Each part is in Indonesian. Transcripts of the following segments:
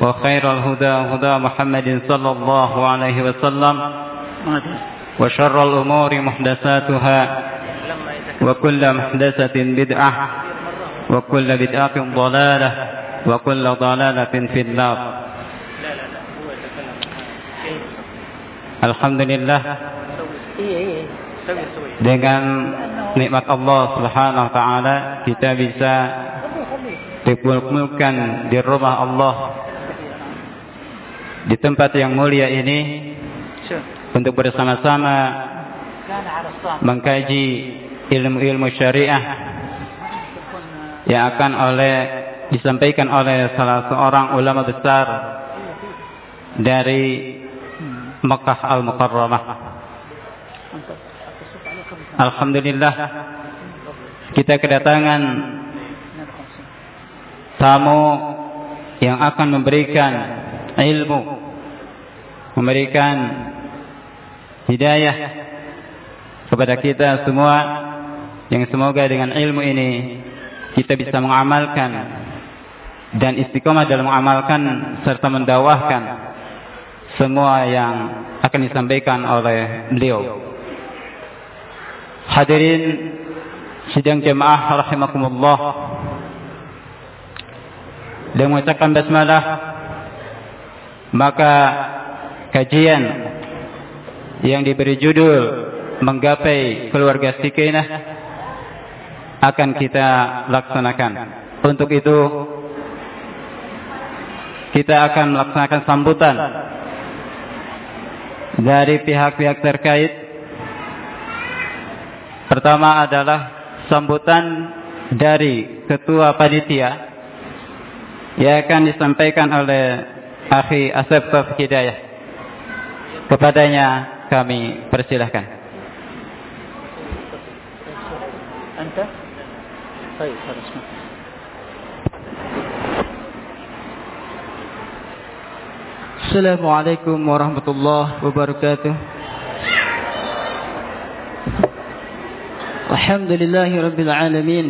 وخير الهدى هدى محمد صلى الله عليه وسلم وشر الأمور محدثاتها وكل محدثة بدعة وكل بدعة ضلالة وكل ضلالة في النار. Alhamdulillah. Dengan nikmat Allah Subhanahu wa taala kita bisa dikumpulkan di rumah Allah. Di tempat yang mulia ini untuk bersama-sama mengkaji ilmu-ilmu syariah yang akan oleh disampaikan oleh salah seorang ulama besar dari Makkah Al-Mukarramah. Alhamdulillah kita kedatangan tamu yang akan memberikan ilmu, memberikan hidayah kepada kita semua yang semoga dengan ilmu ini kita bisa mengamalkan dan istiqomah dalam mengamalkan serta mendawahkan semua yang akan disampaikan oleh beliau. Hadirin sidang jemaah rahimakumullah. Dan mengucapkan basmalah maka kajian yang diberi judul menggapai keluarga sakinah akan kita laksanakan. Untuk itu kita akan melaksanakan sambutan dari pihak-pihak terkait. Pertama adalah sambutan dari ketua panitia yang akan disampaikan oleh Akhi Asep Hidayah. Kepadanya kami persilahkan. Anta? Baik, harus السلام عليكم ورحمة الله وبركاته الحمد لله رب العالمين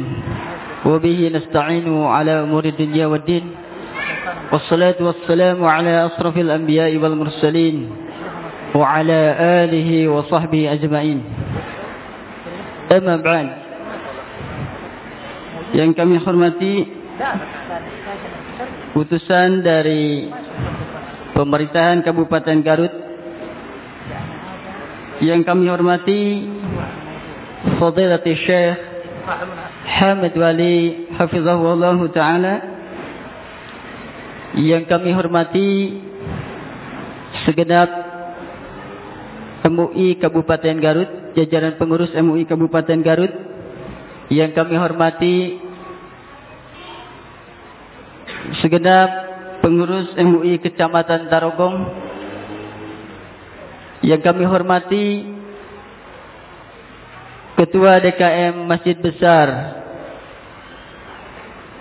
وبه نستعين على أمور الدنيا والدين والصلاة والسلام على أشرف الأنبياء والمرسلين وعلى آله وصحبه أجمعين أما بعد yang kami hormati putusan dari pemerintahan Kabupaten Garut yang kami hormati Fadilati Syekh Hamid Wali Hafizahullah Ta'ala yang kami hormati segenap MUI Kabupaten Garut jajaran pengurus MUI Kabupaten Garut yang kami hormati segenap pengurus MUI Kecamatan Tarogong yang kami hormati Ketua DKM Masjid Besar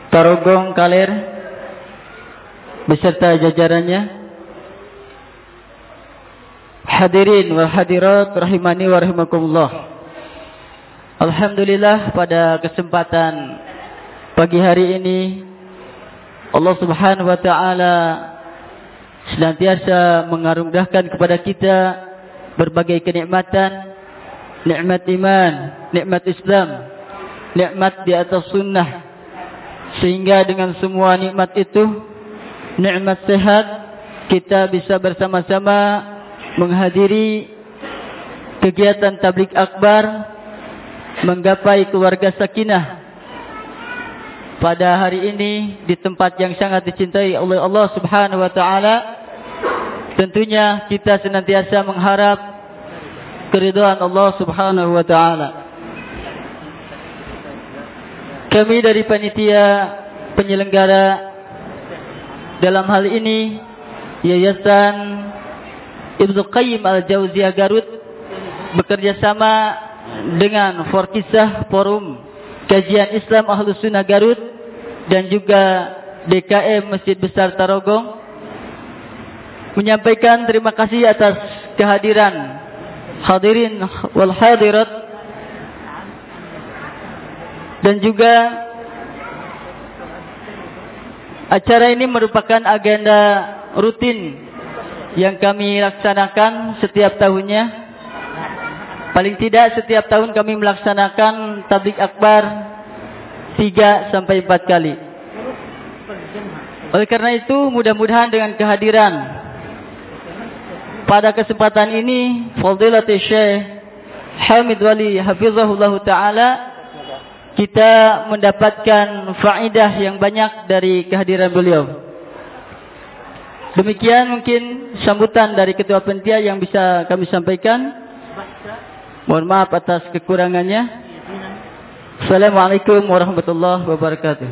Tarogong Kaler beserta jajarannya Hadirin wal hadirat rahimani wa rahimakumullah. Alhamdulillah pada kesempatan pagi hari ini Allah Subhanahu wa taala senantiasa mengaruniakan kepada kita berbagai kenikmatan, nikmat iman, nikmat Islam, nikmat di atas sunnah. Sehingga dengan semua nikmat itu, nikmat sehat, kita bisa bersama-sama menghadiri kegiatan tablik akbar menggapai keluarga sakinah pada hari ini di tempat yang sangat dicintai oleh Allah Subhanahu wa taala. Tentunya kita senantiasa mengharap keridhaan Allah Subhanahu wa taala. Kami dari panitia penyelenggara dalam hal ini Yayasan Ibnu Qayyim Al-Jauziyah Garut bekerja sama dengan Forkisah Forum Kajian Islam Ahlus Sunnah Garut dan juga DKM Masjid Besar Tarogong menyampaikan terima kasih atas kehadiran hadirin wal hadirat dan juga acara ini merupakan agenda rutin yang kami laksanakan setiap tahunnya. Paling tidak setiap tahun kami melaksanakan tablik akbar tiga sampai empat kali. Oleh karena itu mudah-mudahan dengan kehadiran pada kesempatan ini Fadilatul Syekh Hamid Wali Hafizahullah Ta'ala kita mendapatkan faidah yang banyak dari kehadiran beliau. Demikian mungkin sambutan dari Ketua Penitia yang bisa kami sampaikan. Mohon maaf atas kekurangannya. Assalamualaikum warahmatullahi wabarakatuh.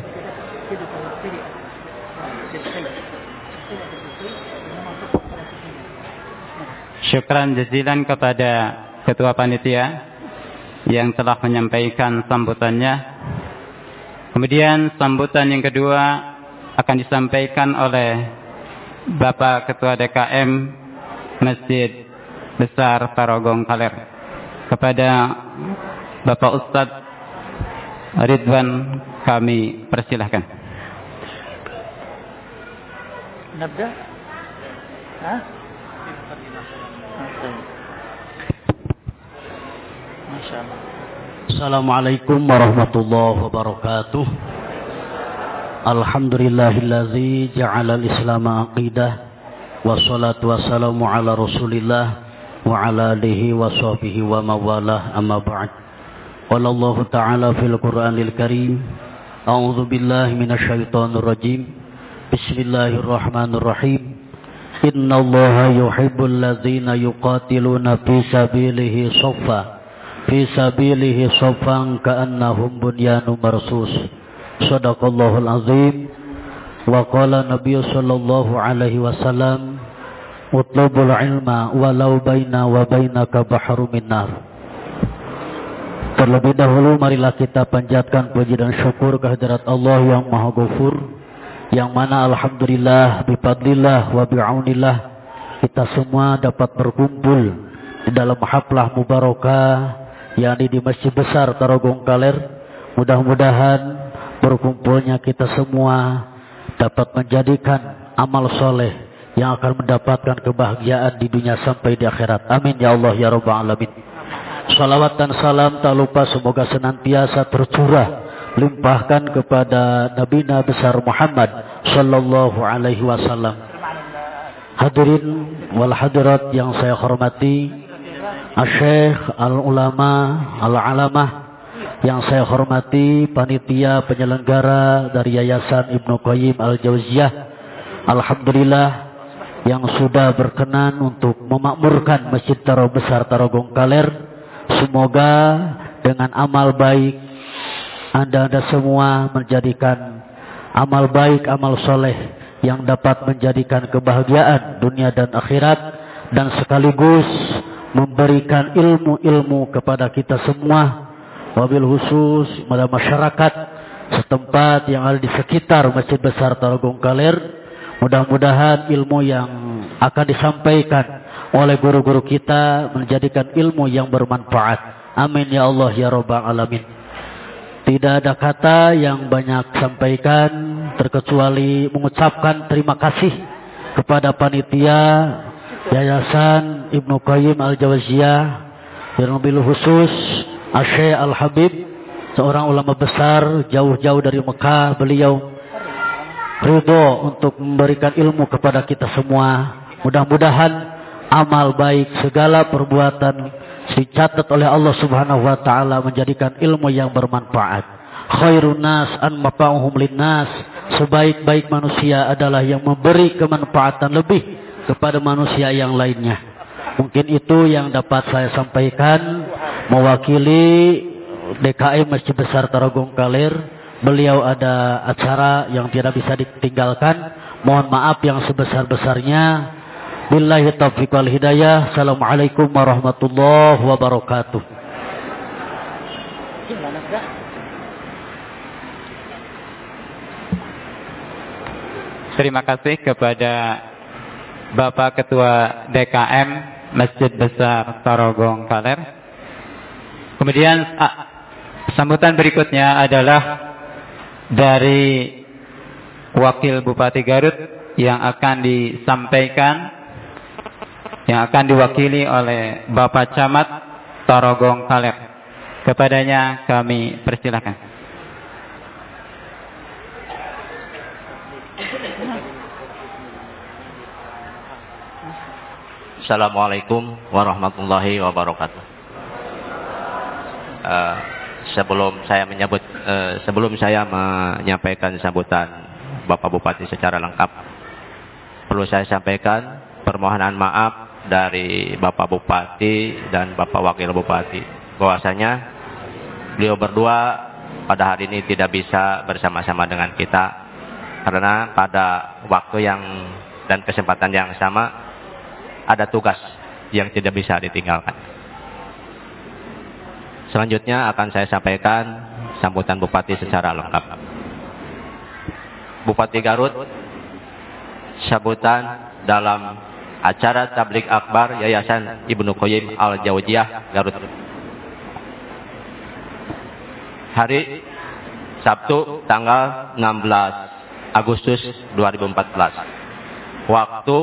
Syukran jazilan kepada Ketua Panitia yang telah menyampaikan sambutannya. Kemudian sambutan yang kedua akan disampaikan oleh Bapak Ketua DKM Masjid Besar Tarogong Kaler kepada Bapak Ustadz Ridwan kami persilahkan. Nabda? Hah? Assalamualaikum warahmatullahi wabarakatuh. الحمد لله الذي جعل الإسلام عقيدة والصلاة والسلام على رسول الله وعلى آله وصحبه ومن والاه أما بعد قال الله تعالى في القرآن الكريم أعوذ بالله من الشيطان الرجيم بسم الله الرحمن الرحيم إن الله يحب الذين يقاتلون في سبيله صفا في سبيله صفا كأنهم بنيان مرصوص Sadaqallahul azim Wa qala Nabi sallallahu alaihi wasallam Utlubul ilma walau baina wa bainaka bahru minnar Terlebih dahulu marilah kita panjatkan puji dan syukur kehadirat Allah yang Maha Ghafur yang mana alhamdulillah bifadlillah wa bi'aunillah kita semua dapat berkumpul di dalam haflah mubarakah yakni di Masjid Besar Tarogong Kaler. Mudah-mudahan berkumpulnya kita semua dapat menjadikan amal soleh yang akan mendapatkan kebahagiaan di dunia sampai di akhirat. Amin ya Allah ya Rabbal Alamin. Salawat dan salam tak lupa semoga senantiasa tercurah limpahkan kepada Nabi Nabi besar Muhammad sallallahu alaihi wasallam. Hadirin wal hadirat yang saya hormati, Syekh al-ulama al-alamah yang saya hormati panitia penyelenggara dari Yayasan Ibnu Qayyim Al-Jauziyah. Alhamdulillah yang sudah berkenan untuk memakmurkan Masjid Taro Besar Tarogong Kaler. Semoga dengan amal baik Anda-anda semua menjadikan amal baik, amal soleh yang dapat menjadikan kebahagiaan dunia dan akhirat dan sekaligus memberikan ilmu-ilmu kepada kita semua wabil khusus pada masyarakat setempat yang ada di sekitar Masjid Besar Tarogong Kaler. Mudah-mudahan ilmu yang akan disampaikan oleh guru-guru kita menjadikan ilmu yang bermanfaat. Amin ya Allah ya Rabbal Alamin. Tidak ada kata yang banyak sampaikan terkecuali mengucapkan terima kasih kepada panitia Yayasan Ibnu Qayyim Al-Jawaziyah yang mobil khusus Asy Al-Habib seorang ulama besar jauh-jauh dari Mekah beliau ridho untuk memberikan ilmu kepada kita semua. Mudah-mudahan amal baik segala perbuatan dicatat oleh Allah Subhanahu wa taala menjadikan ilmu yang bermanfaat. Khairun nas an mafa'uhum linnas. Sebaik-baik manusia adalah yang memberi kemanfaatan lebih kepada manusia yang lainnya. Mungkin itu yang dapat saya sampaikan mewakili DKM Masjid Besar Tarogong Kalir. Beliau ada acara yang tidak bisa ditinggalkan. Mohon maaf yang sebesar-besarnya. Billahi taufiq wal hidayah. Assalamualaikum warahmatullahi wabarakatuh. Terima kasih kepada Bapak Ketua DKM Masjid Besar Tarogong Kaler. Kemudian Sambutan berikutnya adalah dari Wakil Bupati Garut yang akan disampaikan yang akan diwakili oleh Bapak Camat Torogong Kaleb. Kepadanya kami persilakan. Assalamualaikum warahmatullahi wabarakatuh. Uh, sebelum saya menyebut eh, sebelum saya menyampaikan sambutan Bapak Bupati secara lengkap perlu saya sampaikan permohonan maaf dari Bapak Bupati dan Bapak Wakil Bupati bahwasanya beliau berdua pada hari ini tidak bisa bersama-sama dengan kita karena pada waktu yang dan kesempatan yang sama ada tugas yang tidak bisa ditinggalkan. Selanjutnya akan saya sampaikan sambutan Bupati secara lengkap. Bupati Garut, sambutan dalam acara tablik akbar Yayasan Ibnu Qayyim Al-Jauziyah Garut. Hari Sabtu tanggal 16 Agustus 2014. Waktu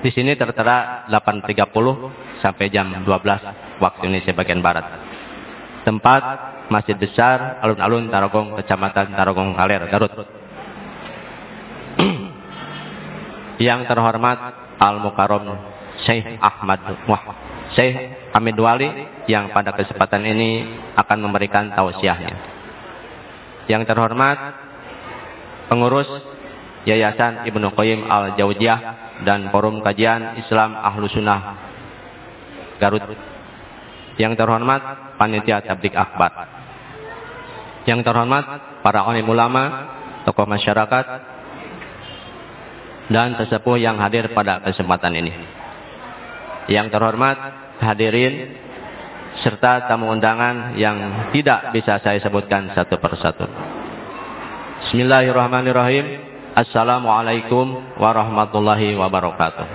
di sini tertera 8.30 sampai jam 12 waktu Indonesia bagian Barat. Tempat Masjid Besar Alun-Alun Tarogong, Kecamatan Tarogong Kaler, Garut. Yang terhormat Al Mukarrom Syekh Ahmad Wah, Syekh Hamid Wali yang pada kesempatan ini akan memberikan tausiahnya. Yang terhormat pengurus Yayasan Ibnu Qayyim Al-Jauziyah dan Forum Kajian Islam Ahlu Sunnah Garut. Yang terhormat Panitia Tablik Akbar. Yang terhormat para alim ulama, tokoh masyarakat, dan sesepuh yang hadir pada kesempatan ini. Yang terhormat hadirin serta tamu undangan yang tidak bisa saya sebutkan satu persatu. Bismillahirrahmanirrahim. Assalamualaikum warahmatullahi wabarakatuh.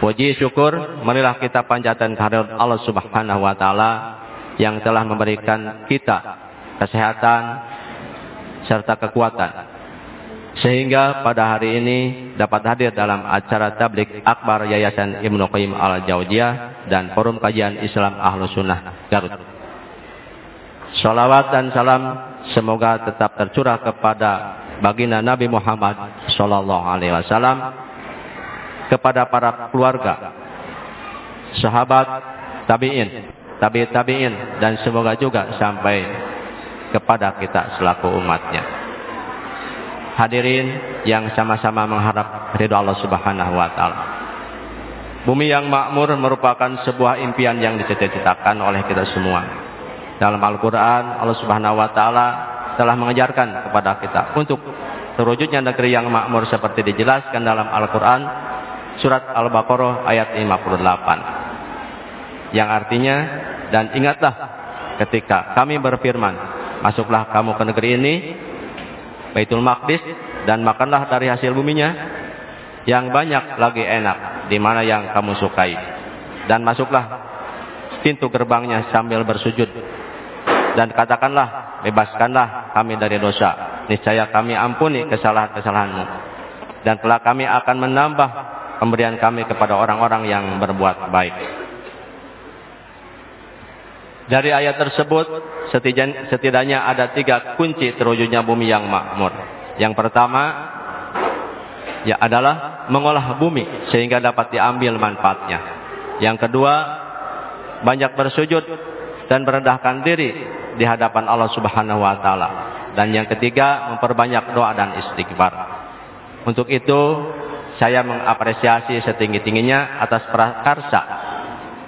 Puji syukur, marilah kita panjatkan kehadirat Allah Subhanahu wa taala yang telah memberikan kita kesehatan serta kekuatan sehingga pada hari ini dapat hadir dalam acara tablik akbar Yayasan Ibnu Qayyim Al-Jauziyah dan Forum Kajian Islam Ahlus Sunnah Garut. Salawat dan salam semoga tetap tercurah kepada baginda Nabi Muhammad Sallallahu Alaihi Wasallam kepada para keluarga, sahabat, tabiin, tabi tabiin, dan semoga juga sampai kepada kita selaku umatnya. Hadirin yang sama-sama mengharap ridho Allah Subhanahu Wa Taala. Bumi yang makmur merupakan sebuah impian yang dicita-citakan oleh kita semua. Dalam Al-Quran, Allah Subhanahu Wa Taala telah mengajarkan kepada kita untuk terwujudnya negeri yang makmur seperti dijelaskan dalam Al-Quran surat Al-Baqarah ayat 58 yang artinya dan ingatlah ketika kami berfirman masuklah kamu ke negeri ini Baitul Maqdis dan makanlah dari hasil buminya yang banyak lagi enak, di mana yang kamu sukai. Dan masuklah pintu gerbangnya sambil bersujud. Dan katakanlah, bebaskanlah kami dari dosa. Niscaya kami ampuni kesalahan-kesalahanmu. Dan telah kami akan menambah pemberian kami kepada orang-orang yang berbuat baik. Dari ayat tersebut, setidaknya ada tiga kunci terwujudnya bumi yang makmur. Yang pertama, ya adalah mengolah bumi sehingga dapat diambil manfaatnya. Yang kedua, banyak bersujud dan merendahkan diri di hadapan Allah Subhanahu wa taala. Dan yang ketiga, memperbanyak doa dan istighfar. Untuk itu, saya mengapresiasi setinggi-tingginya atas prakarsa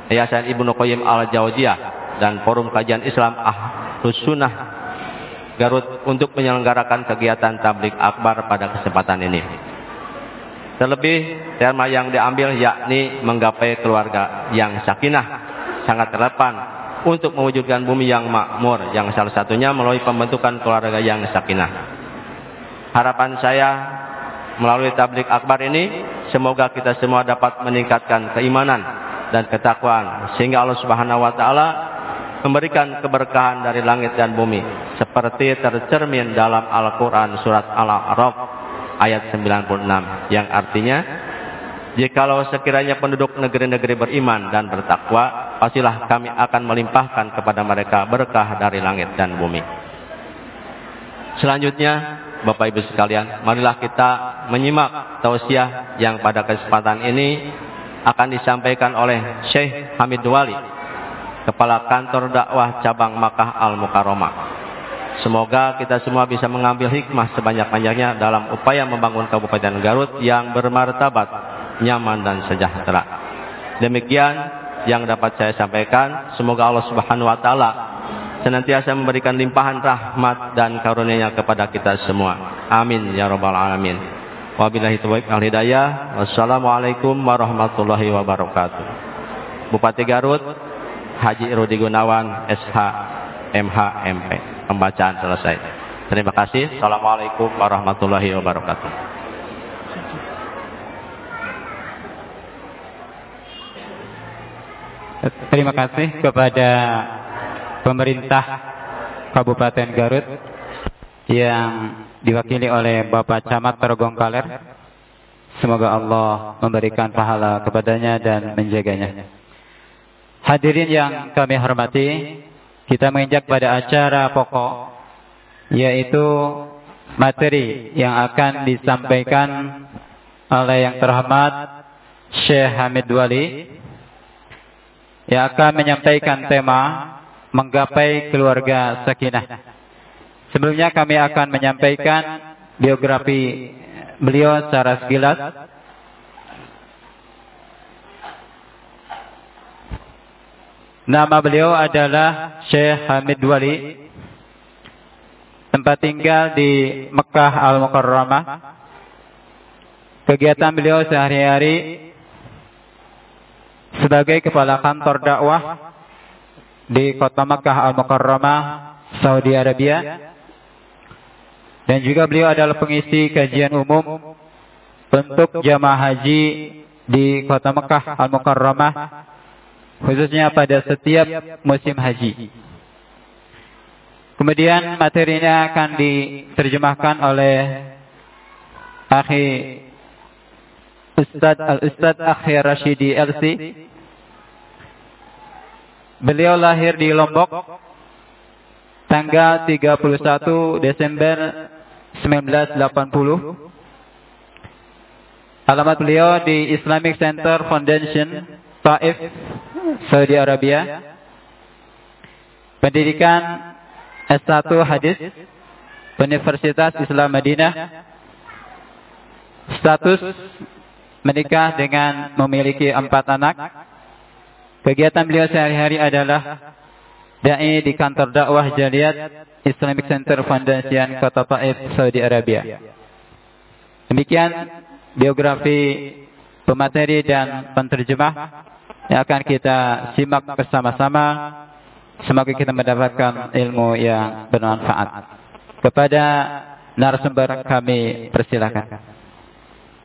Yayasan Ibnu Qayyim Al-Jauziyah dan Forum Kajian Islam Ahlus Sunnah Garut untuk menyelenggarakan kegiatan tablik akbar pada kesempatan ini. Terlebih tema yang diambil yakni menggapai keluarga yang sakinah sangat relevan untuk mewujudkan bumi yang makmur yang salah satunya melalui pembentukan keluarga yang sakinah. Harapan saya melalui tablik akbar ini semoga kita semua dapat meningkatkan keimanan dan ketakwaan sehingga Allah Subhanahu wa taala memberikan keberkahan dari langit dan bumi seperti tercermin dalam Al-Qur'an surat Al-A'raf ayat 96 yang artinya jikalau sekiranya penduduk negeri-negeri beriman dan bertakwa pastilah kami akan melimpahkan kepada mereka berkah dari langit dan bumi selanjutnya Bapak Ibu sekalian marilah kita menyimak tausiah yang pada kesempatan ini akan disampaikan oleh Syekh Hamid Wali Kepala Kantor Dakwah Cabang Makkah Al-Mukarramah. Semoga kita semua bisa mengambil hikmah sebanyak-banyaknya dalam upaya membangun Kabupaten Garut yang bermartabat, nyaman dan sejahtera. Demikian yang dapat saya sampaikan. Semoga Allah Subhanahu wa taala senantiasa memberikan limpahan rahmat dan karunia-Nya kepada kita semua. Amin ya rabbal alamin. Wabillahi taufiq wal hidayah. Wassalamualaikum warahmatullahi wabarakatuh. Bupati Garut Haji Rudi Gunawan SH MH MP. Pembacaan selesai. Terima kasih. Assalamualaikum warahmatullahi wabarakatuh. Terima kasih kepada pemerintah Kabupaten Garut yang diwakili oleh Bapak Camat Tergongkaler. Semoga Allah memberikan pahala kepadanya dan menjaganya. Hadirin yang kami hormati, kita menginjak pada acara pokok yaitu materi yang akan disampaikan oleh yang terhormat Syekh Hamid Wali yang akan menyampaikan tema menggapai keluarga sakinah. Sebelumnya kami akan menyampaikan biografi beliau secara sekilas Nama beliau adalah Syekh Hamid Wali. Tempat tinggal di Mekah Al-Mukarramah. Kegiatan beliau sehari-hari sebagai kepala kantor dakwah di kota Mekah Al-Mukarramah, Saudi Arabia. Dan juga beliau adalah pengisi kajian umum untuk jamaah haji di kota Mekah Al-Mukarramah khususnya pada setiap musim haji. Kemudian materinya akan diterjemahkan oleh Akhi Ustaz Al-Ustaz Akhi Rashidi LC. Beliau lahir di Lombok tanggal 31 Desember 1980. Alamat beliau di Islamic Center Foundation Taif Saudi Arabia. Pendidikan S1 Hadis Universitas Islam Madinah. Status menikah dengan memiliki empat anak. Kegiatan beliau sehari-hari adalah dai di kantor dakwah Jaliat Islamic Center Foundation Kota Taif, Saudi Arabia. Demikian biografi pemateri dan penterjemah yang akan kita simak bersama-sama. Semoga kita mendapatkan ilmu yang bermanfaat. Kepada narasumber kami persilakan.